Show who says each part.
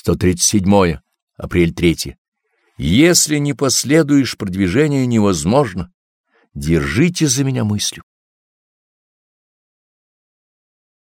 Speaker 1: 137. Апрель 3. Если не последуешь, продвижение невозможно. Держите за меня мыслью.